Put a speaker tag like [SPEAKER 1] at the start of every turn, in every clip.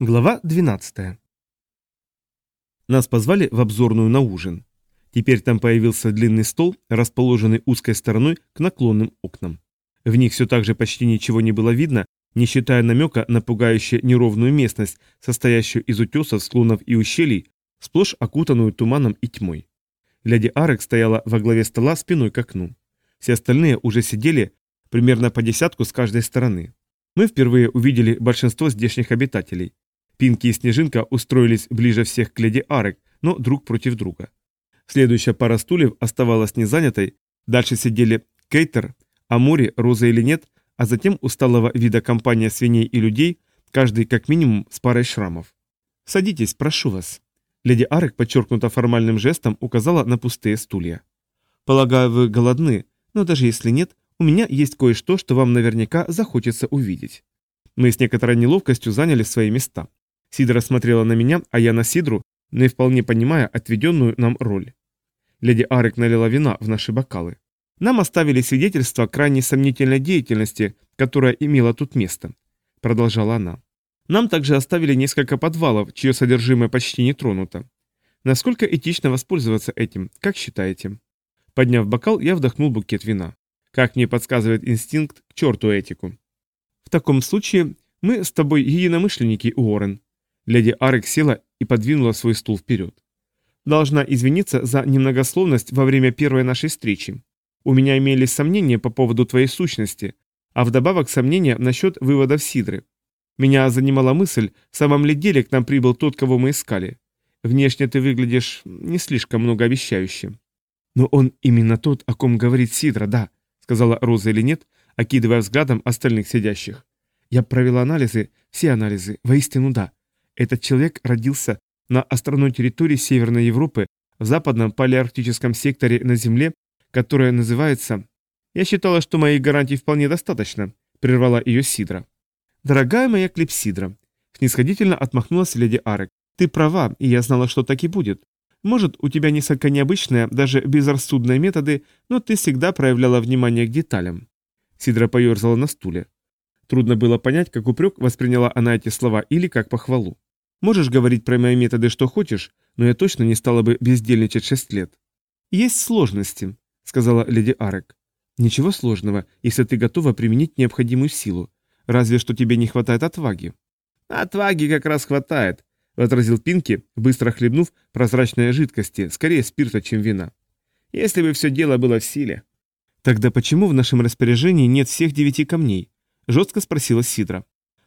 [SPEAKER 1] Глава 12. Нас позвали в обзорную на ужин. Теперь там появился длинный стол, расположенный узкой стороной к наклонным окнам. В них все так же почти ничего не было видно, не считая намека на пугающую неровную местность, состоящую из утесов, склонов и ущелий, сплошь окутанную туманом и тьмой. Леди Арек стояла во главе стола спиной к окну. Все остальные уже сидели примерно по десятку с каждой стороны. Мы впервые увидели большинство здешних обитателей. Пинки и Снежинка устроились ближе всех к леди Арек, но друг против друга. Следующая пара стульев оставалась незанятой, дальше сидели Кейтер, Амори, Роза или нет, а затем усталого вида компания свиней и людей, каждый как минимум с парой шрамов. «Садитесь, прошу вас». Леди Арек, подчеркнуто формальным жестом, указала на пустые стулья. «Полагаю, вы голодны, но даже если нет, у меня есть кое-что, что вам наверняка захочется увидеть». Мы с некоторой неловкостью заняли свои места. Сидра смотрела на меня, а я на Сидру, не вполне понимая отведенную нам роль. Леди Арек налила вина в наши бокалы. Нам оставили свидетельство крайне сомнительной деятельности, которая имела тут место, продолжала она. Нам также оставили несколько подвалов, чье содержимое почти не тронуто. Насколько этично воспользоваться этим, как считаете? Подняв бокал, я вдохнул букет вина. Как мне подсказывает инстинкт, к черту этику. В таком случае мы с тобой единомышленники, Уоррен, Леди Арек села и подвинула свой стул вперед. «Должна извиниться за немногословность во время первой нашей встречи. У меня имелись сомнения по поводу твоей сущности, а вдобавок сомнения насчет выводов Сидры. Меня занимала мысль, в самом ли деле к нам прибыл тот, кого мы искали. Внешне ты выглядишь не слишком многообещающе». «Но он именно тот, о ком говорит Сидра, да», — сказала Роза или нет, окидывая взглядом остальных сидящих. «Я провела анализы, все анализы, воистину да. Этот человек родился на островной территории Северной Европы, в западном палеарктическом секторе на Земле, которая называется... Я считала, что моей гарантии вполне достаточно, прервала ее Сидра. Дорогая моя Клипсидра, снисходительно отмахнулась леди Арек. Ты права, и я знала, что так и будет. Может, у тебя несколько необычные, даже безрассудные методы, но ты всегда проявляла внимание к деталям. Сидра поерзала на стуле. Трудно было понять, как упрек восприняла она эти слова или как похвалу. Можешь говорить про мои методы что хочешь, но я точно не стала бы бездельничать шесть лет. Есть сложности, сказала леди Арек. Ничего сложного, если ты готова применить необходимую силу. Разве что тебе не хватает отваги. Отваги как раз хватает, возразил Пинки, быстро хлебнув прозрачной жидкости, скорее спирта, чем вина. Если бы все дело было в силе. Тогда почему в нашем распоряжении нет всех девяти камней? Жестко спросила Сидра.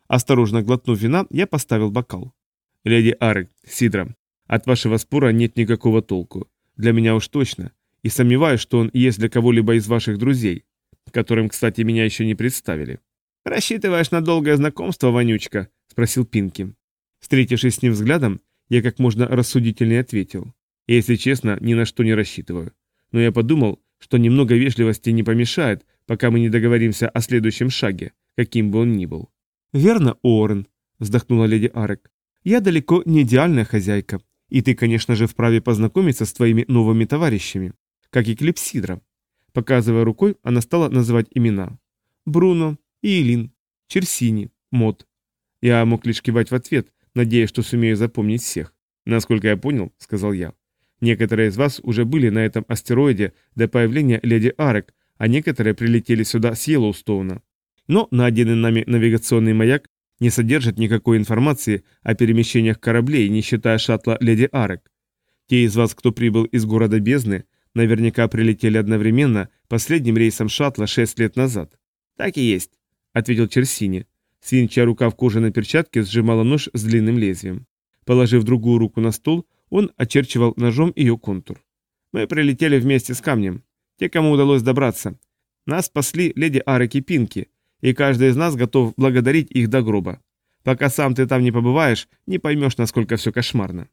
[SPEAKER 1] Осторожно глотнув вина, я поставил бокал. «Леди Арек, Сидра, от вашего спора нет никакого толку. Для меня уж точно. И сомневаюсь, что он есть для кого-либо из ваших друзей, которым, кстати, меня еще не представили». «Рассчитываешь на долгое знакомство, Вонючка?» – спросил Пинки. Встретившись с ним взглядом, я как можно рассудительнее ответил. Если честно, ни на что не рассчитываю. Но я подумал, что немного вежливости не помешает, пока мы не договоримся о следующем шаге, каким бы он ни был. «Верно, Уоррен», – вздохнула леди Арек. Я далеко не идеальная хозяйка, и ты, конечно же, вправе познакомиться с твоими новыми товарищами, как и Клипсидра. Показывая рукой, она стала называть имена. Бруно, Иелин, Черсини, Мод. Я мог лишь кивать в ответ, надеясь, что сумею запомнить всех. Насколько я понял, сказал я. Некоторые из вас уже были на этом астероиде до появления леди Арек, а некоторые прилетели сюда с Йеллоустоуна. Но найденный нами навигационный маяк не содержит никакой информации о перемещениях кораблей, не считая шаттла «Леди Арек». Те из вас, кто прибыл из города Бездны, наверняка прилетели одновременно последним рейсом шаттла 6 лет назад. «Так и есть», — ответил Черсини. Свинчья рука в кожаной перчатке сжимала нож с длинным лезвием. Положив другую руку на стол, он очерчивал ножом ее контур. «Мы прилетели вместе с камнем. Те, кому удалось добраться. Нас спасли леди Арек и Пинки, и каждый из нас готов благодарить их до гроба. Пока сам ты там не побываешь, не поймешь, насколько все кошмарно.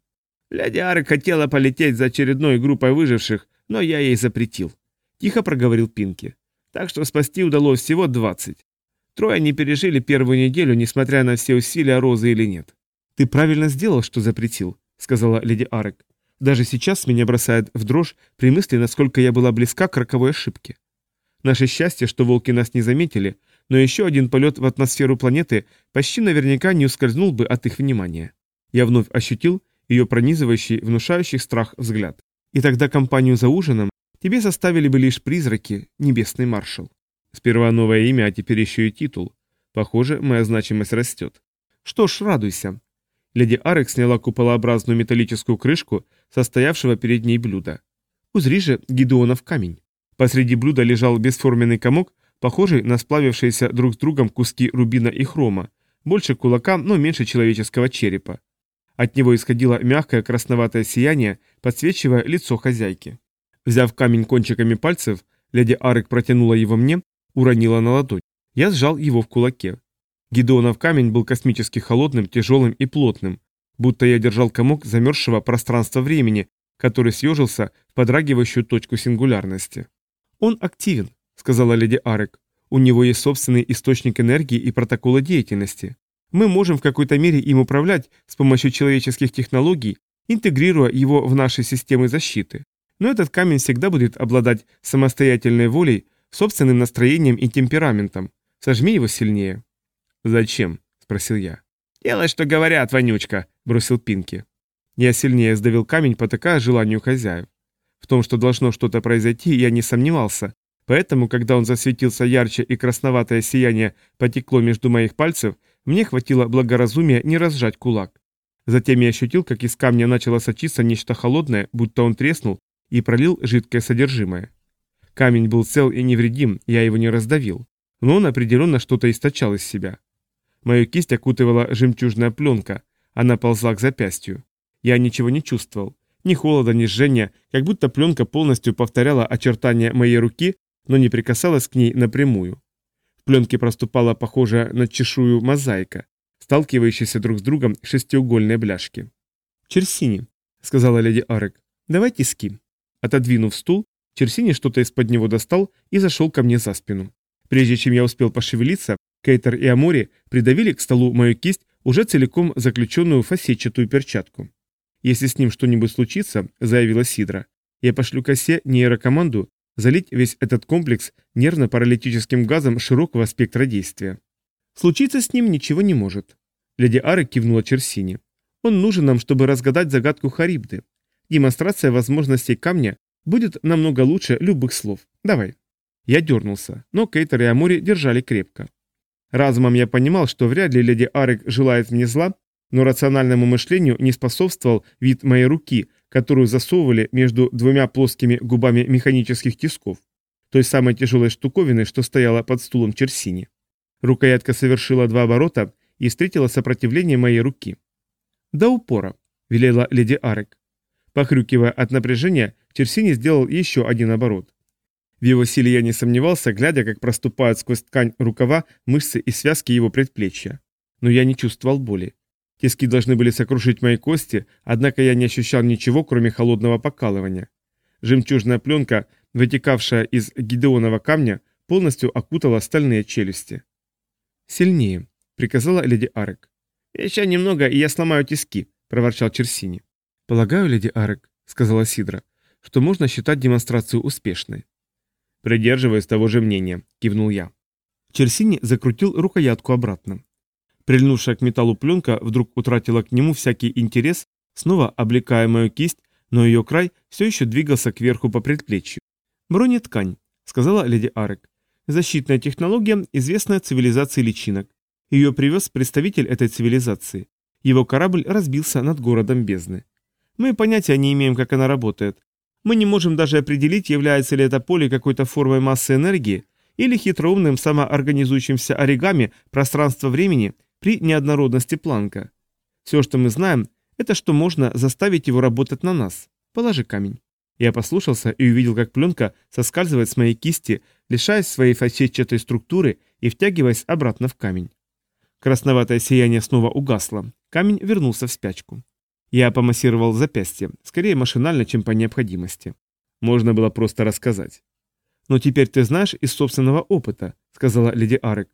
[SPEAKER 1] Леди Арек хотела полететь за очередной группой выживших, но я ей запретил. Тихо проговорил Пинки. Так что спасти удалось всего 20. Трое не пережили первую неделю, несмотря на все усилия Розы или нет. «Ты правильно сделал, что запретил», — сказала леди Арек. «Даже сейчас меня бросает в дрожь при мысли, насколько я была близка к роковой ошибке. Наше счастье, что волки нас не заметили, но еще один полет в атмосферу планеты почти наверняка не ускользнул бы от их внимания. Я вновь ощутил ее пронизывающий, внушающий страх взгляд. И тогда компанию за ужином тебе составили бы лишь призраки, небесный маршал. Сперва новое имя, а теперь еще и титул. Похоже, моя значимость растет. Что ж, радуйся. Леди Арек сняла куполообразную металлическую крышку, состоявшего перед ней блюда. Узри же Гидеонов камень. Посреди блюда лежал бесформенный комок, похожий на сплавившиеся друг с другом куски рубина и хрома, больше кулака, но меньше человеческого черепа. От него исходило мягкое красноватое сияние, подсвечивая лицо хозяйки. Взяв камень кончиками пальцев, леди Арек протянула его мне, уронила на ладонь. Я сжал его в кулаке. Гидеонов камень был космически холодным, тяжелым и плотным, будто я держал комок замерзшего пространства-времени, который съежился в подрагивающую точку сингулярности. «Он активен», — сказала леди Арек. «У него есть собственный источник энергии и протоколы деятельности. Мы можем в какой-то мере им управлять с помощью человеческих технологий, интегрируя его в наши системы защиты. Но этот камень всегда будет обладать самостоятельной волей, собственным настроением и темпераментом. Сожми его сильнее». «Зачем?» – спросил я. «Делай, что говорят, вонючка», – бросил Пинки. Я сильнее сдавил камень, потакая желанию хозяев. В том, что должно что-то произойти, я не сомневался, поэтому, когда он засветился ярче и красноватое сияние потекло между моих пальцев, мне хватило благоразумия не разжать кулак. Затем я ощутил, как из камня начало сочиться нечто холодное, будто он треснул и пролил жидкое содержимое. Камень был цел и невредим, я его не раздавил, но он определенно что-то источал из себя. Мою кисть окутывала жемчужная пленка, она ползла к запястью. Я ничего не чувствовал, ни холода, ни жжения, как будто пленка полностью повторяла очертания моей руки, но не прикасалась к ней напрямую. В пленке проступала похожая на чешую мозаика, сталкивающаяся друг с другом шестиугольные бляшки. «Черсини», — сказала леди Арек, — «давайте ски». Отодвинув стул, Черсини что-то из-под него достал и зашел ко мне за спину. Прежде чем я успел пошевелиться, Кейтер и Амори придавили к столу мою кисть, уже целиком заключенную фасетчатую перчатку. «Если с ним что-нибудь случится», — заявила Сидра, — «я пошлю косе нейрокоманду залить весь этот комплекс нервно-паралитическим газом широкого спектра действия». «Случиться с ним ничего не может». Леди Ары кивнула Черсине. «Он нужен нам, чтобы разгадать загадку Харибды. Демонстрация возможностей камня будет намного лучше любых слов. Давай». Я дернулся, но Кейтер и Амори держали крепко. Разумом я понимал, что вряд ли леди Арек желает мне зла, но рациональному мышлению не способствовал вид моей руки, которую засовывали между двумя плоскими губами механических тисков, той самой тяжелой штуковины, что стояла под стулом Черсини. Рукоятка совершила два оборота и встретила сопротивление моей руки. «До упора», — велела леди Арек. Похрюкивая от напряжения, Черсини сделал еще один оборот. В его силе я не сомневался, глядя, как проступают сквозь ткань рукава мышцы и связки его предплечья. Но я не чувствовал боли. Тиски должны были сокрушить мои кости, однако я не ощущал ничего, кроме холодного покалывания. Жемчужная пленка, вытекавшая из гидеонова камня, полностью окутала стальные челюсти. «Сильнее», — приказала леди Арек. «Еще немного, и я сломаю тиски», — проворчал Черсини. «Полагаю, леди Арек», — сказала Сидра, — «что можно считать демонстрацию успешной».
[SPEAKER 2] «Придерживаюсь того же мнения», — кивнул я.
[SPEAKER 1] Черсини закрутил рукоятку обратно. Прильнувшая к металлу пленка вдруг утратила к нему всякий интерес, снова облекая мою кисть, но ее край все еще двигался кверху по предплечью. «Бронеткань», — сказала леди Арек. «Защитная технология, известная цивилизации личинок. Ее привез представитель этой цивилизации. Его корабль разбился над городом бездны. Мы понятия не имеем, как она работает, мы не можем даже определить, является ли это поле какой-то формой массы энергии или хитроумным самоорганизующимся оригами пространства-времени при неоднородности Планка. Все, что мы знаем, это что можно заставить его работать на нас. Положи камень. Я послушался и увидел, как пленка соскальзывает с моей кисти, лишаясь своей фасетчатой структуры и втягиваясь обратно в камень. Красноватое сияние снова угасло. Камень вернулся в спячку. Я помассировал запястье, скорее машинально, чем по необходимости. Можно было просто рассказать. «Но теперь ты знаешь из собственного опыта», — сказала леди Арек.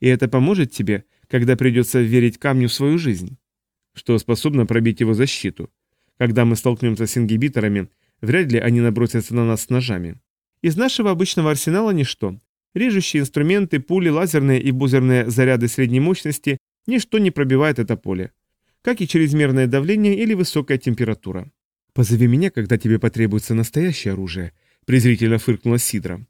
[SPEAKER 1] «И это поможет тебе, когда придется верить камню в свою жизнь, что способно пробить его защиту. Когда мы столкнемся с ингибиторами, вряд ли они набросятся на нас с ножами. Из нашего обычного арсенала ничто. Режущие инструменты, пули, лазерные и бузерные заряды средней мощности – ничто не пробивает это поле. Как и чрезмерное давление или высокая температура. «Позови меня, когда тебе потребуется настоящее оружие», – презрительно фыркнула Сидра.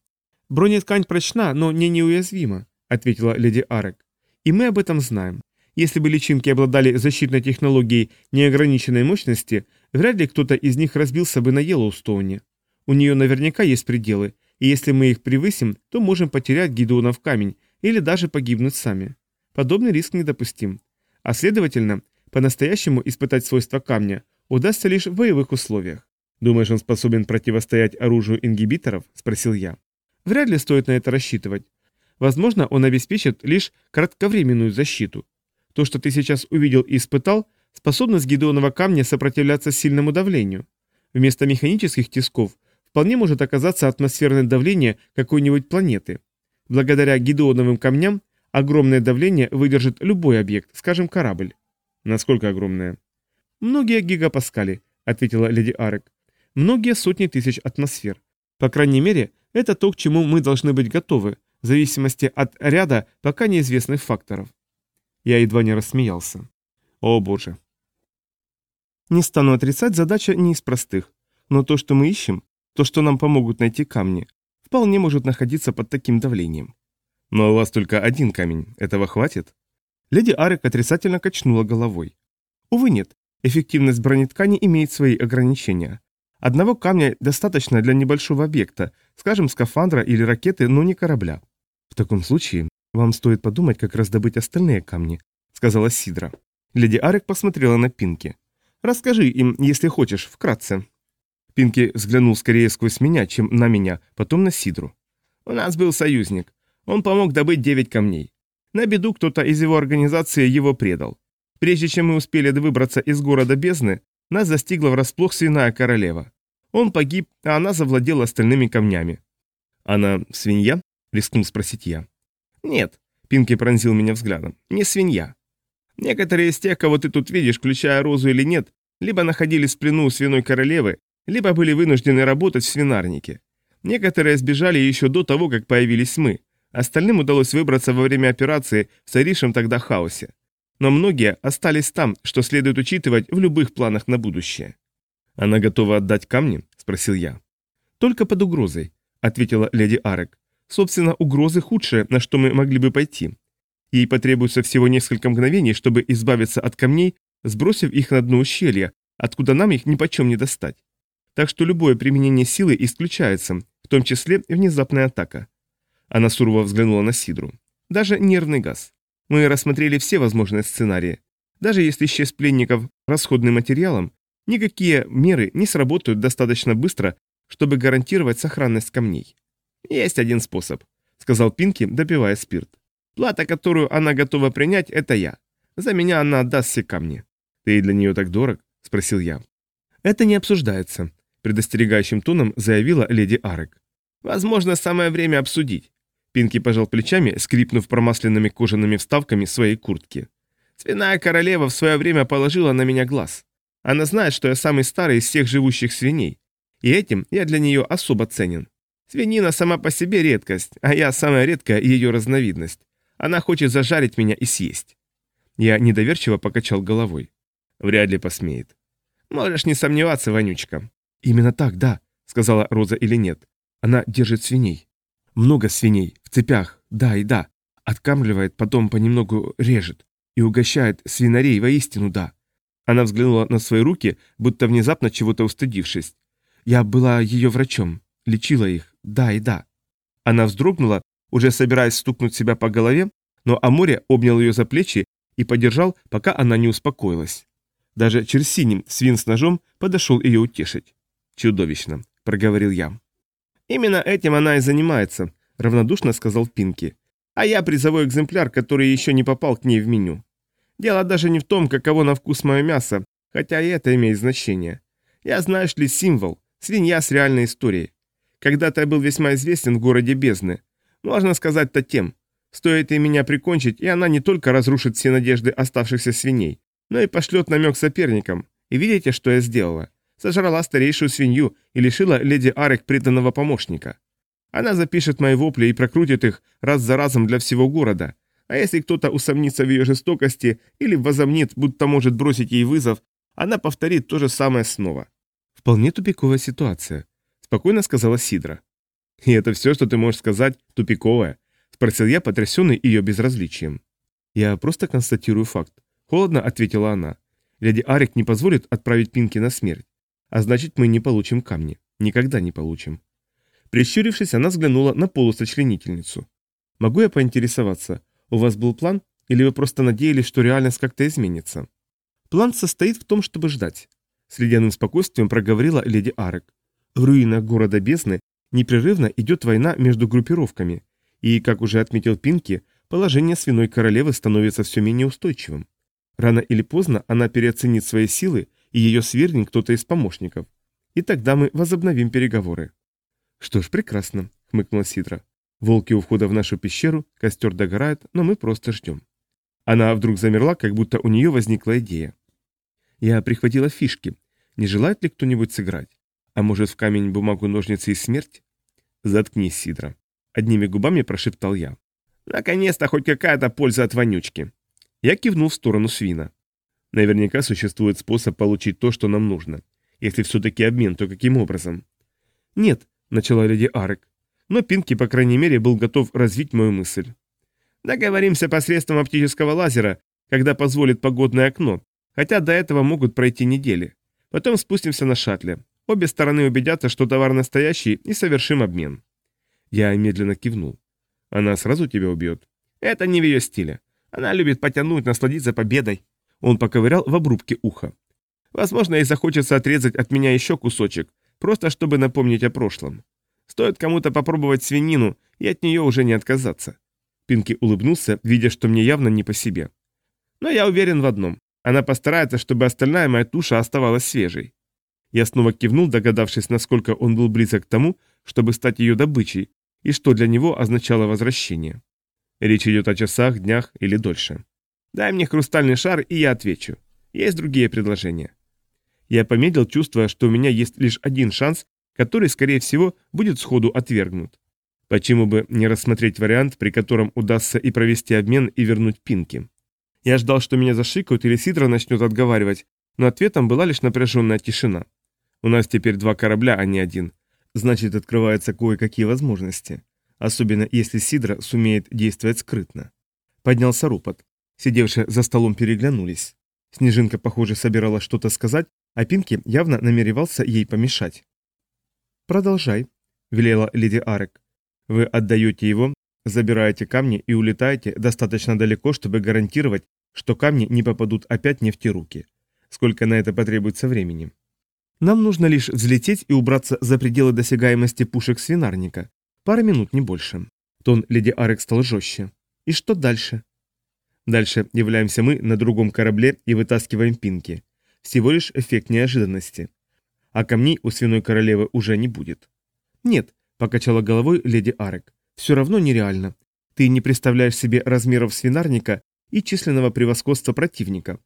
[SPEAKER 1] «Бронеткань прочна, но не неуязвима», – ответила леди Арек. «И мы об этом знаем. Если бы личинки обладали защитной технологией неограниченной мощности, вряд ли кто-то из них разбился бы на Йеллоустоуне. У нее наверняка есть пределы, и если мы их превысим, то можем потерять Гидеона в камень или даже погибнуть сами. Подобный риск недопустим. А следовательно, по-настоящему испытать свойства камня удастся лишь в боевых условиях. «Думаешь, он способен противостоять оружию ингибиторов?» – спросил я. «Вряд ли стоит на это рассчитывать. Возможно, он обеспечит лишь кратковременную защиту. То, что ты сейчас увидел и испытал, способность гидеонова камня сопротивляться сильному давлению. Вместо механических тисков вполне может оказаться атмосферное давление какой-нибудь планеты. Благодаря гидеоновым камням огромное давление выдержит любой объект, скажем, корабль.
[SPEAKER 2] Насколько огромное?
[SPEAKER 1] Многие гигапаскали, ответила леди Арек. Многие сотни тысяч атмосфер. По крайней мере, это то, к чему мы должны быть готовы, в зависимости от ряда пока неизвестных факторов. Я едва не рассмеялся.
[SPEAKER 2] О боже.
[SPEAKER 1] Не стану отрицать, задача не из простых. Но то, что мы ищем, то, что нам помогут найти камни, вполне может находиться под таким давлением.
[SPEAKER 2] Но у вас только один камень. Этого хватит?
[SPEAKER 1] Леди Арек отрицательно качнула головой. Увы, нет. Эффективность бронеткани имеет свои ограничения. Одного камня достаточно для небольшого объекта, скажем, скафандра или ракеты, но не корабля. В таком случае «Вам стоит подумать, как раздобыть остальные камни», — сказала Сидра. Леди Арек посмотрела на Пинки. «Расскажи им, если хочешь, вкратце». Пинки взглянул скорее сквозь меня, чем на меня, потом на Сидру. «У нас был союзник. Он помог добыть девять камней. На беду кто-то из его организации его предал. Прежде чем мы успели выбраться из города бездны, нас застигла врасплох свиная королева. Он погиб, а она завладела остальными камнями.
[SPEAKER 2] «Она свинья?» — рискнул спросить я.
[SPEAKER 1] «Нет», — Пинки пронзил меня взглядом, — «не свинья. Некоторые из тех, кого ты тут видишь, включая Розу или нет, либо находились в плену у свиной королевы, либо были вынуждены работать в свинарнике. Некоторые сбежали еще до того, как появились мы. Остальным удалось выбраться во время операции в царившем тогда хаосе. Но многие остались там, что следует учитывать в любых планах на будущее.
[SPEAKER 2] «Она готова отдать камни?» – спросил я.
[SPEAKER 1] «Только под угрозой», – ответила леди Арек. Собственно, угрозы худшие, на что мы могли бы пойти. Ей потребуется всего несколько мгновений, чтобы избавиться от камней, сбросив их на дно ущелья, откуда нам их нипочем не достать. Так что любое применение силы исключается, в том числе внезапная атака. Она сурово взглянула на Сидру. Даже нервный газ. Мы рассмотрели все возможные сценарии. Даже если исчез пленников расходным материалом, никакие меры не сработают достаточно быстро, чтобы гарантировать сохранность камней. «Есть один способ», — сказал Пинки, допивая спирт. «Плата, которую она готова принять, это я. За меня она отдаст все камни».
[SPEAKER 2] «Ты для нее так дорог?» — спросил я.
[SPEAKER 1] «Это не обсуждается», — предостерегающим тоном заявила леди Арек. «Возможно, самое время обсудить». Пинки пожал плечами, скрипнув промасленными кожаными вставками своей куртки. «Свиная королева в свое время положила на меня глаз. Она знает, что я самый старый из всех живущих свиней, и этим я для нее особо ценен. Свинина сама по себе редкость, а я самая редкая ее разновидность. Она хочет зажарить меня и съесть. Я недоверчиво покачал головой.
[SPEAKER 2] Вряд ли посмеет.
[SPEAKER 1] Можешь не сомневаться, Вонючка. Именно так, да, сказала Роза или нет. Она держит свиней. Много свиней, в цепях, да и да. Откармливает, потом понемногу режет. И угощает свинарей воистину, да. Она взглянула на свои руки, будто внезапно чего-то устыдившись. Я была ее врачом, лечила их, да и да. Она вздрогнула, уже собираясь стукнуть себя по голове, но Аморе обнял ее за плечи и подержал, пока она не успокоилась. Даже Черсинин, свин с ножом, подошел ее утешить. «Чудовищно», — проговорил я. «Именно этим она и занимается», — равнодушно сказал Пинки. «А я призовой экземпляр, который еще не попал к ней в меню. Дело даже не в том, каково на вкус мое мясо, хотя и это имеет значение. Я, знаешь ли, символ, свинья с реальной историей. Когда-то я был весьма известен в городе бездны. Можно сказать тем. Стоит и меня прикончить, и она не только разрушит все надежды оставшихся свиней, но и пошлет намек соперникам. И видите, что я сделала? Сожрала старейшую свинью и лишила леди Арек преданного помощника.
[SPEAKER 2] Она запишет мои вопли и прокрутит их раз за разом для всего города. А если кто-то усомнится в ее жестокости или возомнит, будто может бросить ей вызов, она повторит то же самое снова.
[SPEAKER 1] Вполне тупиковая ситуация, спокойно сказала Сидра.
[SPEAKER 2] И это все, что ты можешь сказать, тупиковая? Спросил я, потрясенный ее безразличием.
[SPEAKER 1] Я просто констатирую факт. Холодно ответила она. Леди Арик не позволит отправить Пинки на смерть. А значит, мы не получим камни. Никогда не получим. Прищурившись, она взглянула на полусочленительницу. «Могу я поинтересоваться, у вас был план, или вы просто надеялись, что реальность как-то изменится?» «План состоит в том, чтобы ждать», — с ледяным спокойствием проговорила леди Арек. «В руинах города Бездны непрерывно идет война между группировками, и, как уже отметил Пинки, положение свиной королевы становится все менее устойчивым. Рано или поздно она переоценит свои силы, и ее свергнет кто-то из помощников. И тогда мы возобновим переговоры. Что ж, прекрасно, хмыкнула Сидра. Волки у входа в нашу пещеру, костер догорает, но мы просто ждем. Она вдруг замерла, как будто у нее возникла идея. Я прихватила фишки. Не желает ли кто-нибудь сыграть? А может, в камень, бумагу, ножницы и смерть? Заткнись, Сидра. Одними губами прошептал я.
[SPEAKER 2] Наконец-то хоть какая-то польза от вонючки.
[SPEAKER 1] Я кивнул в сторону свина. Наверняка существует способ получить то, что нам нужно. Если все-таки обмен, то каким образом? Нет, начала леди Арек. Но Пинки, по крайней мере, был готов развить мою мысль.
[SPEAKER 2] Договоримся посредством оптического лазера, когда позволит погодное окно, хотя до этого могут пройти недели. Потом спустимся на шаттле. Обе стороны убедятся, что товар настоящий, и совершим обмен.
[SPEAKER 1] Я медленно кивнул. Она сразу тебя убьет?
[SPEAKER 2] Это не в ее стиле. Она любит потянуть, насладиться победой.
[SPEAKER 1] Он поковырял в обрубке уха.
[SPEAKER 2] Возможно, ей захочется отрезать от меня еще кусочек, просто чтобы напомнить о прошлом. Стоит кому-то попробовать свинину, и от нее уже не отказаться.
[SPEAKER 1] Пинки улыбнулся, видя, что мне явно не по себе.
[SPEAKER 2] Но я уверен в одном. Она постарается, чтобы остальная моя туша оставалась свежей.
[SPEAKER 1] Я снова кивнул, догадавшись, насколько он был близок к тому, чтобы стать ее добычей, и что для него означало возвращение. Речь идет о часах, днях или дольше.
[SPEAKER 2] Дай мне хрустальный шар, и я отвечу. Есть другие предложения.
[SPEAKER 1] Я помедлил, чувствуя, что у меня есть лишь один шанс, который, скорее всего, будет сходу отвергнут. Почему бы не рассмотреть вариант, при котором удастся и провести обмен, и вернуть пинки? Я ждал, что меня зашикают или Сидра начнет отговаривать, но ответом была лишь напряженная тишина. У нас теперь два корабля, а не один. Значит, открываются кое-какие возможности особенно если Сидра сумеет действовать скрытно. Поднялся ропот. Сидевшие за столом переглянулись. Снежинка, похоже, собиралась что-то сказать, а Пинки явно намеревался ей помешать. «Продолжай», — велела леди Арек. «Вы отдаете его, забираете камни и улетаете достаточно далеко, чтобы гарантировать, что камни не попадут опять не в те руки. Сколько на это потребуется времени?» «Нам нужно лишь взлететь и убраться за пределы досягаемости пушек свинарника. Пара минут, не больше. Тон леди Арек стал жестче. И что дальше? Дальше являемся мы на другом корабле и вытаскиваем пинки. Всего лишь эффект неожиданности. А камней у свиной королевы уже не будет. Нет, покачала головой леди Арек. Все равно нереально. Ты не представляешь себе размеров свинарника и численного превосходства противника.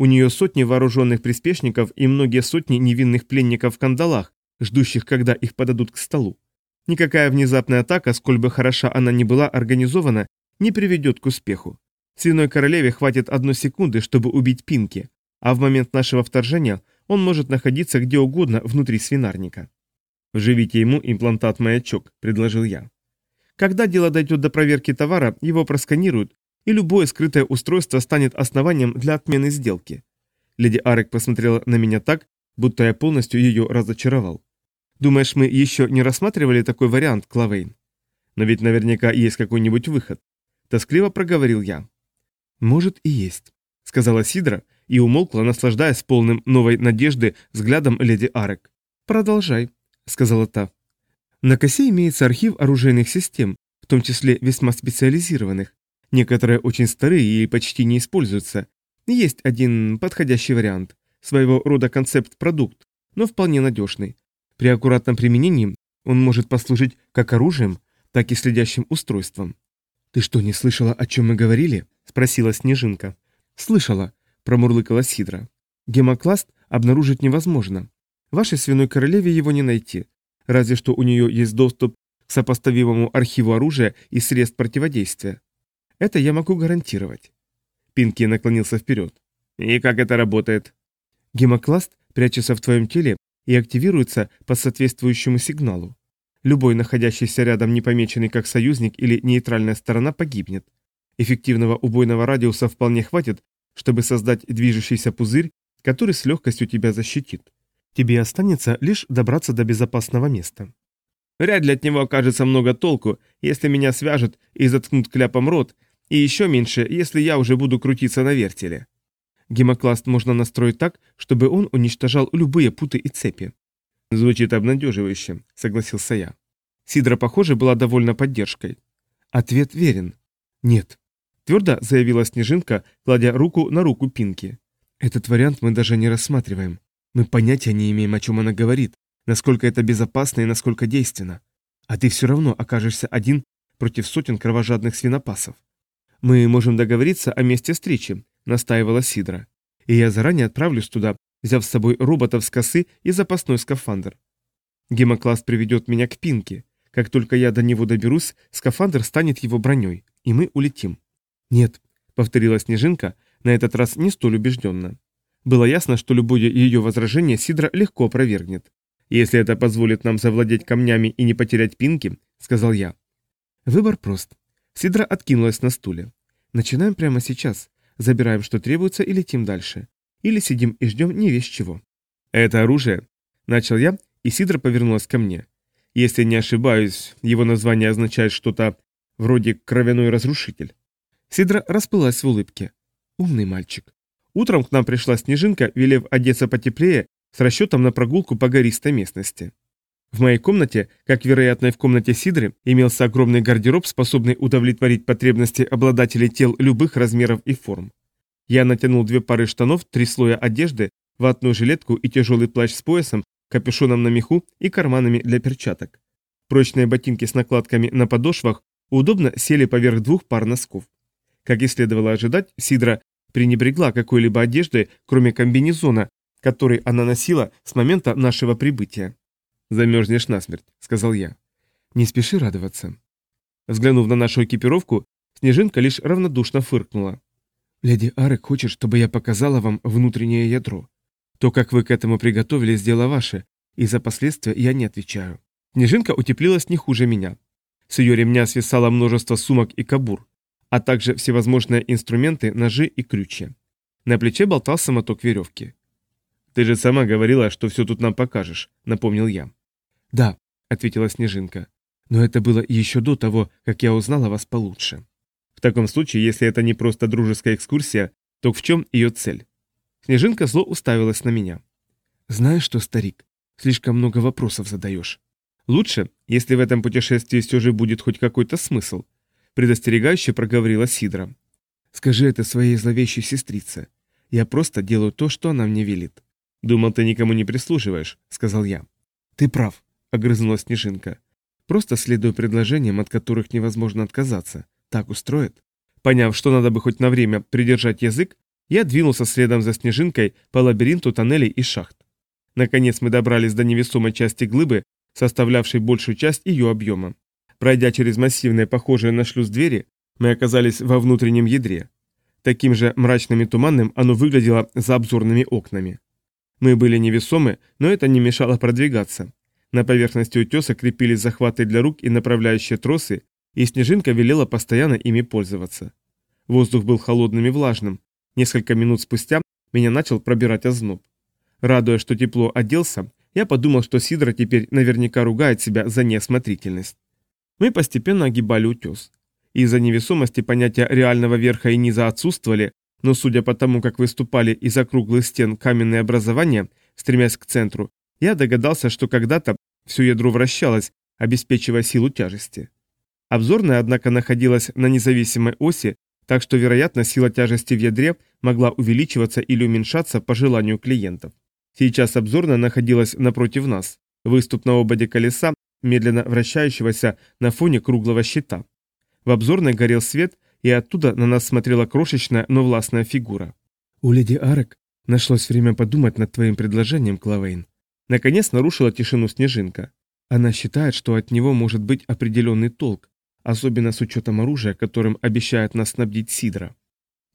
[SPEAKER 1] У нее сотни вооруженных приспешников и многие сотни невинных пленников в кандалах, ждущих, когда их подадут к столу. Никакая внезапная атака, сколь бы хороша она ни была организована, не приведет к успеху. Свиной королеве хватит одной секунды, чтобы убить Пинки, а в момент нашего вторжения он может находиться где угодно внутри свинарника. «Вживите ему имплантат-маячок», — предложил я. Когда дело дойдет до проверки товара, его просканируют, и любое скрытое устройство станет основанием для отмены сделки. Леди Арек посмотрела на меня так, будто я полностью ее разочаровал. Думаешь, мы еще не рассматривали такой вариант, Клавейн? Но ведь наверняка есть какой-нибудь выход. Тоскливо проговорил я. Может и есть, сказала Сидра и умолкла, наслаждаясь полным новой надежды взглядом леди Арек. Продолжай, сказала та. На косе имеется архив оружейных систем, в том числе весьма специализированных. Некоторые очень старые и почти не используются. Есть один подходящий вариант, своего рода концепт-продукт, но вполне надежный. При аккуратном применении он может послужить как оружием, так и следящим устройством. «Ты что, не слышала, о чем мы говорили?» – спросила Снежинка. «Слышала», – промурлыкала Сидра. «Гемокласт обнаружить невозможно. Вашей свиной королеве его не найти. Разве что у нее есть доступ
[SPEAKER 2] к сопоставимому архиву оружия и средств противодействия. Это я могу гарантировать. Пинки наклонился вперед. И как это работает? Гемокласт прячется в твоем теле и активируется по соответствующему сигналу. Любой находящийся рядом непомеченный как союзник или нейтральная сторона погибнет. Эффективного убойного радиуса вполне хватит, чтобы создать движущийся пузырь, который с легкостью тебя защитит. Тебе останется лишь добраться до безопасного места. Вряд ли от него окажется много толку, если меня свяжут и заткнут кляпом рот, и еще меньше, если я уже буду крутиться на вертеле. Гемокласт можно настроить так, чтобы он уничтожал любые путы и цепи. Звучит обнадеживающе, согласился я. Сидра, похоже, была довольна поддержкой. Ответ верен. Нет. Твердо заявила Снежинка, кладя руку на руку Пинки. Этот вариант мы даже не рассматриваем. Мы понятия не имеем, о чем она говорит, насколько это безопасно и насколько действенно. А ты все равно окажешься один против сотен кровожадных свинопасов. Мы можем договориться о месте встречи, настаивала Сидра. И я заранее отправлюсь туда, взяв с собой роботов с косы и запасной скафандр. Гемокласс приведет меня к Пинке. Как только я до него доберусь, скафандр станет его броней, и мы улетим. Нет, повторила Снежинка, на этот раз не столь убежденно. Было ясно, что любое ее возражение Сидра легко опровергнет. «Если это позволит нам завладеть камнями и не потерять пинки», — сказал я. Выбор прост. Сидра откинулась на стуле. «Начинаем прямо сейчас. Забираем, что требуется, и летим дальше. Или сидим и ждем не весь чего». «Это оружие?» — начал я, и Сидра повернулась ко мне. «Если не ошибаюсь, его название означает что-то вроде «кровяной разрушитель». Сидра расплылась в улыбке. «Умный мальчик. Утром к нам пришла Снежинка, велев одеться потеплее, с расчетом на прогулку по гористой местности. В моей комнате, как вероятно и в комнате Сидры, имелся огромный гардероб, способный удовлетворить потребности обладателей тел любых размеров и форм. Я натянул две пары штанов, три слоя одежды, ватную жилетку и тяжелый плащ с поясом, капюшоном на меху и карманами для перчаток. Прочные ботинки с накладками на подошвах удобно сели поверх двух пар носков. Как и следовало ожидать, Сидра пренебрегла какой-либо одеждой, кроме комбинезона, который она носила с момента нашего прибытия. «Замерзнешь насмерть», — сказал я. «Не спеши радоваться». Взглянув на нашу экипировку, Снежинка лишь равнодушно фыркнула. «Леди Арек хочет, чтобы я показала вам внутреннее ядро. То, как вы к этому приготовились, дело ваше, и за последствия я не отвечаю». Снежинка утеплилась не хуже меня. С ее ремня свисало множество сумок и кабур а также всевозможные инструменты, ножи и крючья. На плече болтался моток веревки. «Ты же сама говорила, что все тут нам покажешь», — напомнил я. «Да», — ответила Снежинка. «Но это было еще до того, как я узнала вас получше». «В таком случае, если это не просто дружеская экскурсия, то в чем ее цель?» Снежинка зло уставилась на меня. «Знаешь что, старик, слишком много вопросов задаешь. Лучше, если в этом путешествии все же будет хоть какой-то смысл, предостерегающе проговорила Сидра. «Скажи это своей зловещей сестрице. Я просто делаю то, что она мне велит». «Думал, ты никому не прислуживаешь», — сказал я. «Ты прав», — огрызнулась Снежинка. «Просто следую предложениям, от которых невозможно отказаться. Так устроит». Поняв, что надо бы хоть на время придержать язык, я двинулся следом за Снежинкой по лабиринту тоннелей и шахт. Наконец мы добрались до невесомой части глыбы, составлявшей большую часть ее объема. Пройдя через массивные, похожие на шлюз двери, мы оказались во внутреннем ядре. Таким же мрачным и туманным оно выглядело за обзорными окнами. Мы были невесомы, но это не мешало продвигаться. На поверхности утеса крепились захваты для рук и направляющие тросы, и Снежинка велела постоянно ими пользоваться. Воздух был холодным и влажным. Несколько минут спустя меня начал пробирать озноб. Радуя, что тепло оделся, я подумал, что Сидра теперь наверняка ругает себя за неосмотрительность. Мы постепенно огибали утес. Из-за невесомости понятия реального верха и низа отсутствовали, но судя по тому, как выступали из округлых стен каменные образования, стремясь к центру, я догадался, что когда-то все ядро вращалось, обеспечивая силу тяжести. Обзорная, однако, находилась на независимой оси, так что, вероятно, сила тяжести в ядре могла увеличиваться или уменьшаться по желанию клиентов. Сейчас обзорная находилась напротив нас. Выступ на ободе колеса медленно вращающегося на фоне круглого щита. В обзорной горел свет, и оттуда на нас смотрела крошечная, но властная фигура. «У леди Арек нашлось время подумать над твоим предложением, Клавейн». Наконец нарушила тишину снежинка. Она считает, что от него может быть определенный толк, особенно с учетом оружия, которым обещает нас снабдить Сидра.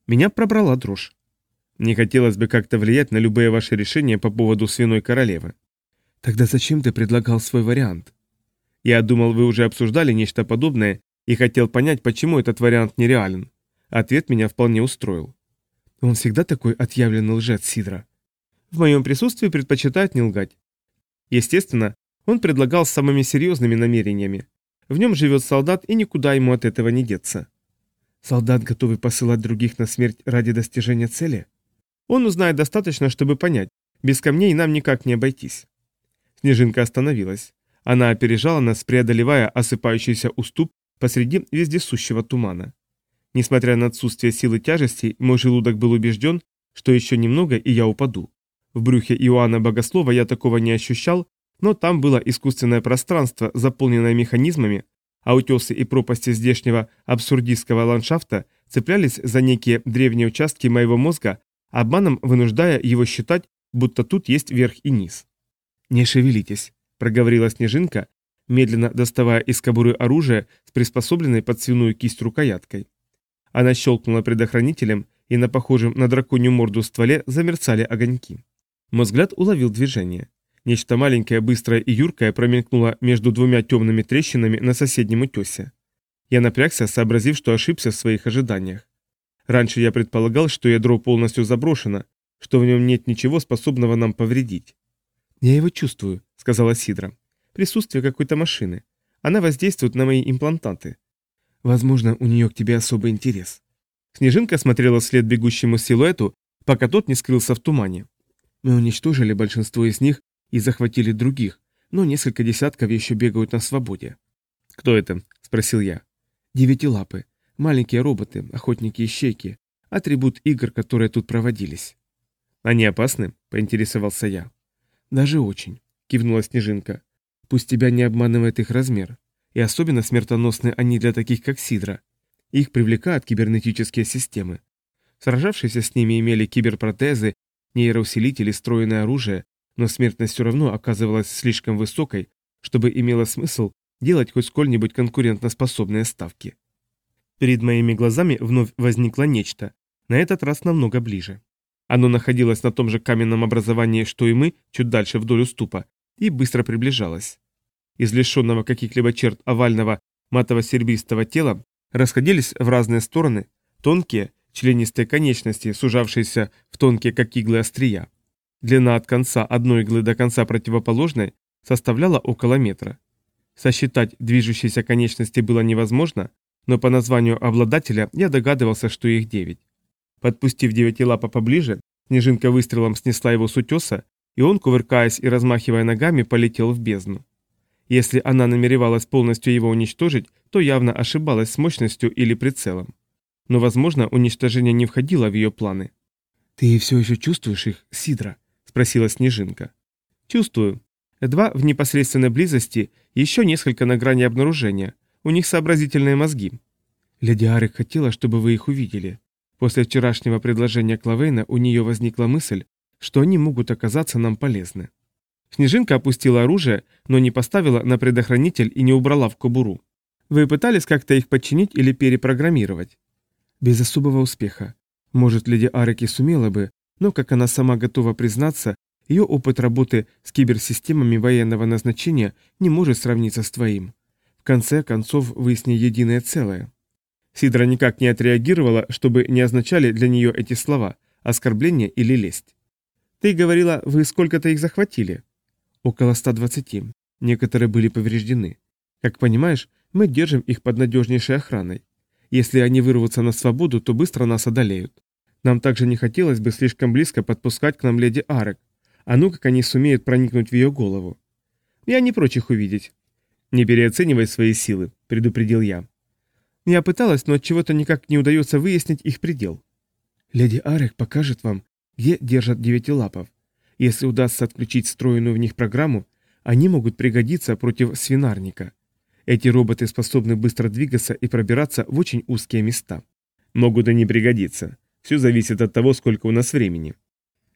[SPEAKER 2] Меня пробрала дрожь. Не хотелось бы как-то влиять на любые ваши решения по поводу свиной королевы. Тогда зачем ты предлагал свой вариант? Я думал, вы уже обсуждали нечто подобное и хотел понять, почему этот вариант нереален. Ответ меня вполне устроил. Он всегда такой отъявленный лжец, Сидра. В моем присутствии предпочитает не лгать. Естественно, он предлагал с самыми серьезными намерениями. В нем живет солдат, и никуда ему от этого не деться. Солдат, готовый посылать других на смерть ради достижения цели? Он узнает достаточно, чтобы понять, без камней нам никак не обойтись. Снежинка остановилась. Она опережала нас, преодолевая осыпающийся уступ посреди вездесущего тумана. Несмотря на отсутствие силы тяжести, мой желудок был убежден, что еще немного, и я упаду. В брюхе Иоанна Богослова я такого не ощущал, но там было искусственное пространство, заполненное механизмами, а утесы и пропасти здешнего абсурдистского ландшафта цеплялись за некие древние участки моего мозга, обманом вынуждая его считать, будто тут есть верх и низ. «Не шевелитесь», — проговорила Снежинка, медленно доставая из кобуры оружие с приспособленной под свиную кисть рукояткой. Она щелкнула предохранителем, и на похожем на драконью морду стволе замерцали огоньки. Мой взгляд уловил движение. Нечто маленькое, быстрое и юркое промелькнуло между двумя темными трещинами на соседнем утесе. Я напрягся, сообразив, что ошибся в своих ожиданиях. Раньше я предполагал, что ядро полностью заброшено, что в нем нет ничего, способного нам повредить. «Я его чувствую», — сказала Сидра. «Присутствие какой-то машины. Она воздействует на мои имплантанты. Возможно, у нее к тебе особый интерес». Снежинка смотрела вслед бегущему силуэту, пока тот не скрылся в тумане. Мы уничтожили большинство из них и захватили других, но несколько десятков еще бегают на свободе. «Кто это?» – спросил я. «Девятилапы. Маленькие роботы, охотники-ищейки. Атрибут игр, которые тут проводились».
[SPEAKER 1] «Они опасны?» – поинтересовался я.
[SPEAKER 2] «Даже очень», – кивнула Снежинка. «Пусть тебя не обманывает их размер. И особенно смертоносны они для таких, как Сидра. Их привлекают кибернетические системы. Сражавшиеся с ними имели киберпротезы, нейроусилители, стройное оружие, но смертность все равно оказывалась слишком высокой, чтобы имело смысл делать хоть сколь-нибудь конкурентоспособные ставки. Перед моими глазами вновь возникло нечто, на этот раз намного ближе. Оно находилось на том же каменном образовании, что и мы, чуть дальше вдоль уступа, и быстро приближалось. Из лишенного каких-либо черт овального матово-серебристого тела расходились в разные стороны тонкие, членистые конечности, сужавшиеся в тонкие, как иглы острия. Длина от конца одной иглы до конца противоположной составляла около метра. Сосчитать движущиеся конечности было невозможно, но по названию обладателя я догадывался, что их девять. Подпустив девятилапа поближе, снежинка выстрелом снесла его с утеса, и он, кувыркаясь и размахивая ногами, полетел в бездну. Если она намеревалась полностью его уничтожить, то явно ошибалась с мощностью или прицелом. Но, возможно, уничтожение не входило в ее планы. «Ты все еще чувствуешь их, Сидра?» спросила Снежинка. «Чувствую. Два в непосредственной близости, еще несколько на грани обнаружения. У них сообразительные мозги». Леди Арик хотела, чтобы вы их увидели. После вчерашнего предложения Клавейна у нее возникла мысль, что они могут оказаться нам полезны. Снежинка опустила оружие, но не поставила на предохранитель и не убрала в кобуру. Вы пытались как-то их подчинить или перепрограммировать? Без особого успеха. Может, леди Арики сумела бы, но, как она сама готова признаться, ее опыт работы с киберсистемами военного назначения не может сравниться с твоим. В конце концов, вы с ней единое целое. Сидра никак не отреагировала, чтобы не означали для нее эти слова – оскорбление или лесть. «Ты говорила, вы сколько-то их захватили?» «Около 120. Некоторые были повреждены. Как понимаешь, мы держим их под надежнейшей охраной. Если они вырвутся на свободу, то быстро нас одолеют. Нам также не хотелось бы слишком близко подпускать к нам леди Арек. А ну как они сумеют проникнуть в ее голову. Я не прочь их увидеть. Не переоценивай свои силы, предупредил я. Я пыталась, но от чего-то никак не удается выяснить их предел. Леди Арек покажет вам, где держат девятилапов. Если удастся отключить встроенную в них программу, они могут пригодиться против свинарника. Эти роботы способны быстро двигаться и пробираться в очень узкие места.
[SPEAKER 1] Могут и не пригодиться. Все зависит от того, сколько у нас времени.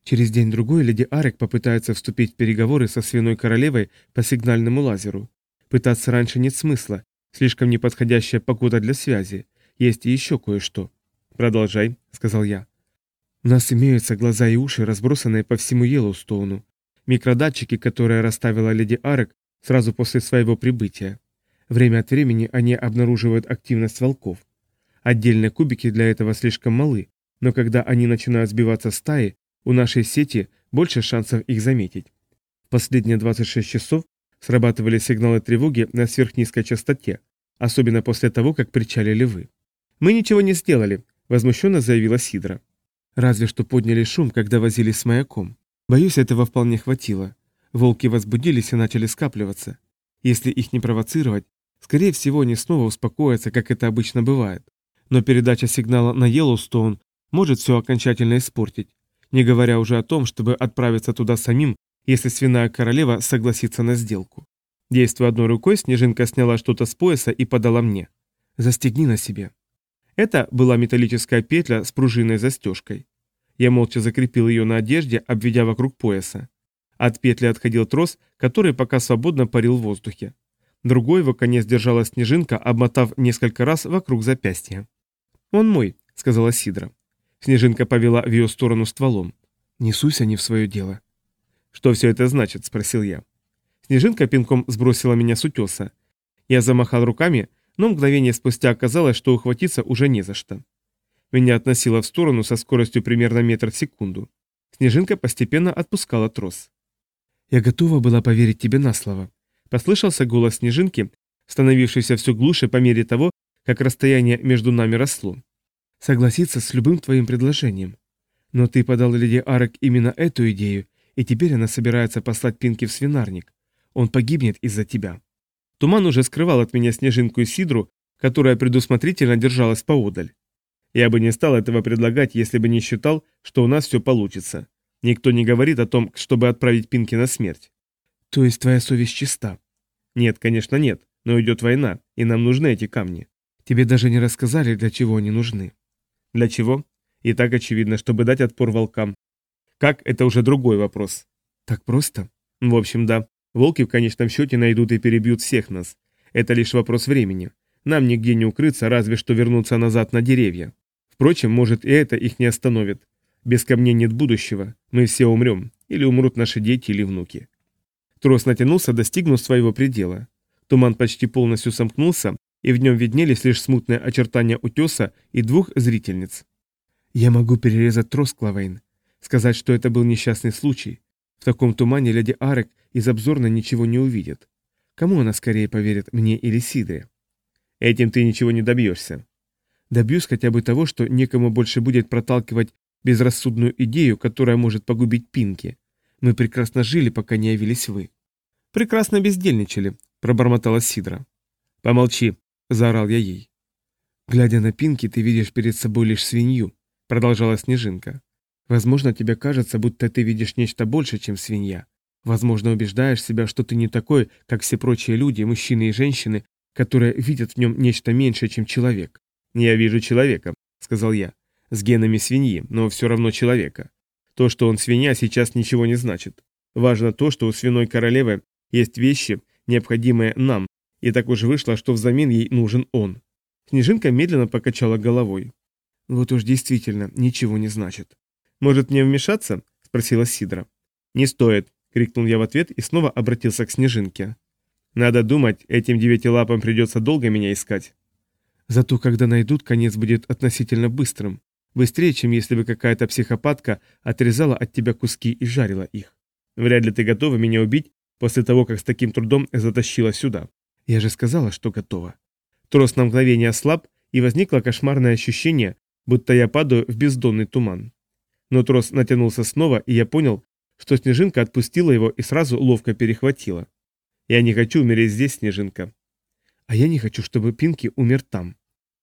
[SPEAKER 1] Через день-другой леди Арек попытается вступить в переговоры со свиной королевой по сигнальному лазеру. Пытаться раньше нет смысла, слишком неподходящая погода для связи. Есть и еще кое-что.
[SPEAKER 2] «Продолжай», — сказал я.
[SPEAKER 1] У нас имеются глаза и уши, разбросанные по всему Йеллоустоуну. Микродатчики, которые расставила леди Арек сразу после своего прибытия. Время от времени они обнаруживают активность волков. Отдельные кубики для этого слишком малы, но когда они начинают сбиваться стаи, у нашей сети больше шансов их заметить. В последние 26 часов срабатывали сигналы тревоги на сверхнизкой частоте, особенно после того, как причалили вы.
[SPEAKER 2] «Мы ничего не сделали», — возмущенно заявила Сидра.
[SPEAKER 1] «Разве что подняли шум, когда возились с маяком. Боюсь, этого вполне хватило. Волки возбудились и начали скапливаться. Если их не провоцировать, скорее всего, они снова успокоятся, как это обычно бывает. Но передача сигнала на Йеллоустоун может все окончательно испортить, не говоря уже о том, чтобы отправиться туда самим, если свиная королева согласится на сделку.
[SPEAKER 2] Действуя одной рукой, Снежинка сняла что-то с пояса и подала мне.
[SPEAKER 1] «Застегни на себе».
[SPEAKER 2] Это была металлическая петля с пружиной застежкой. Я молча закрепил ее на одежде, обведя вокруг пояса. От петли отходил трос, который пока свободно парил в воздухе. Другой его конец держала снежинка, обмотав несколько раз вокруг запястья. «Он мой», — сказала Сидра. Снежинка повела в ее сторону стволом.
[SPEAKER 1] «Не суйся не в свое дело».
[SPEAKER 2] «Что все это значит?» – спросил я. Снежинка пинком сбросила меня с утеса. Я замахал руками, но мгновение спустя оказалось, что ухватиться уже не за что. Меня относило в сторону со скоростью примерно метр в секунду. Снежинка постепенно отпускала трос.
[SPEAKER 1] «Я готова была поверить тебе на слово», –
[SPEAKER 2] послышался голос Снежинки, становившийся все глуше по мере того, как расстояние между нами росло
[SPEAKER 1] согласиться с любым твоим предложением. Но ты подал леди Арек именно эту идею, и теперь она собирается послать Пинки в свинарник. Он погибнет из-за тебя.
[SPEAKER 2] Туман уже скрывал от меня снежинку и сидру, которая предусмотрительно держалась поодаль. Я бы не стал этого предлагать, если бы не считал, что у нас все получится. Никто не говорит о том, чтобы отправить Пинки на смерть.
[SPEAKER 1] То есть твоя совесть чиста?
[SPEAKER 2] Нет, конечно нет, но идет война, и нам нужны эти камни.
[SPEAKER 1] Тебе даже не рассказали, для чего они нужны.
[SPEAKER 2] Для чего? И так очевидно, чтобы дать отпор волкам. Как, это уже другой вопрос.
[SPEAKER 1] Так просто?
[SPEAKER 2] В общем, да. Волки в конечном счете найдут и перебьют всех нас. Это лишь вопрос времени. Нам нигде не укрыться, разве что вернуться назад на деревья. Впрочем, может и это их не остановит. Без камней нет будущего. Мы все умрем. Или умрут наши дети или внуки. Трос натянулся, достигнув своего предела. Туман почти полностью сомкнулся, и в нем виднелись лишь смутные очертания утеса и двух зрительниц.
[SPEAKER 1] «Я могу перерезать трос, Клавейн. Сказать, что это был несчастный случай. В таком тумане леди Арек из обзорной ничего не увидит. Кому она скорее поверит, мне или Сидре?»
[SPEAKER 2] «Этим ты ничего не добьешься».
[SPEAKER 1] «Добьюсь хотя бы того, что некому больше будет проталкивать безрассудную идею, которая может погубить Пинки. Мы прекрасно жили, пока не явились вы».
[SPEAKER 2] «Прекрасно бездельничали», — пробормотала Сидра. «Помолчи», — заорал я ей.
[SPEAKER 1] «Глядя на Пинки, ты видишь перед собой лишь свинью», — продолжала Снежинка. «Возможно, тебе кажется, будто ты видишь нечто больше, чем свинья. Возможно, убеждаешь себя, что ты не такой, как все прочие люди, мужчины и женщины, которые видят в нем нечто меньшее, чем человек».
[SPEAKER 2] «Я вижу человека», — сказал я, — «с генами свиньи, но все равно человека. То, что он свинья, сейчас ничего не значит. Важно то, что у свиной королевы есть вещи, необходимые нам, и так уж вышло, что взамен ей нужен он. Снежинка медленно покачала головой.
[SPEAKER 1] «Вот уж действительно ничего не значит».
[SPEAKER 2] «Может мне вмешаться?» – спросила Сидра. «Не стоит», – крикнул я в ответ и снова обратился к Снежинке. «Надо думать, этим девятилапам придется долго меня искать».
[SPEAKER 1] «Зато когда найдут, конец будет относительно быстрым. Быстрее, чем если бы какая-то психопатка отрезала от тебя куски и жарила их».
[SPEAKER 2] «Вряд ли ты готова меня убить после того, как с таким трудом затащила сюда».
[SPEAKER 1] Я же сказала, что готова.
[SPEAKER 2] Трос на мгновение ослаб, и возникло кошмарное ощущение, будто я падаю в бездонный туман. Но трос натянулся снова, и я понял, что Снежинка отпустила его и сразу ловко перехватила. Я не хочу умереть здесь, Снежинка.
[SPEAKER 1] А я не хочу, чтобы Пинки умер там.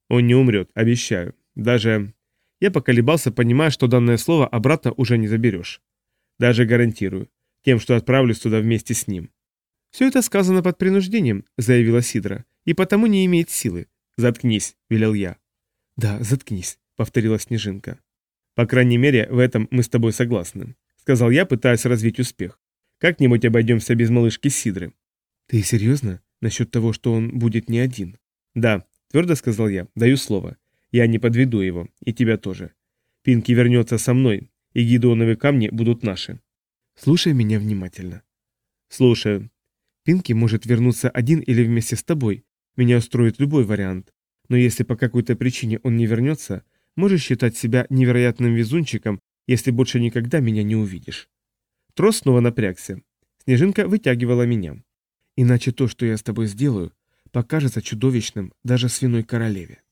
[SPEAKER 2] Он не умрет, обещаю. Даже... Я поколебался, понимая, что данное слово обратно уже не заберешь. Даже гарантирую. Тем, что отправлюсь туда вместе с ним. «Все это сказано под принуждением», — заявила Сидра, — «и потому не имеет силы». «Заткнись», — велел я.
[SPEAKER 1] «Да, заткнись», — повторила Снежинка.
[SPEAKER 2] «По крайней мере, в этом мы с тобой согласны». сказал я, пытаясь развить успех. «Как-нибудь обойдемся без малышки Сидры».
[SPEAKER 1] «Ты серьезно? Насчет того, что он будет не один?»
[SPEAKER 2] «Да», — твердо сказал я, — «даю слово. Я не подведу его, и тебя тоже. Пинки вернется со мной, и гидоновые камни будут наши».
[SPEAKER 1] «Слушай меня внимательно».
[SPEAKER 2] «Слушаю».
[SPEAKER 1] «Пинки может вернуться один или вместе с тобой. Меня устроит любой вариант. Но если по какой-то причине он не вернется, можешь считать себя невероятным везунчиком, если больше никогда меня не увидишь».
[SPEAKER 2] Трос снова напрягся. Снежинка вытягивала меня.
[SPEAKER 1] Иначе то, что я с тобой сделаю, покажется чудовищным даже свиной королеве.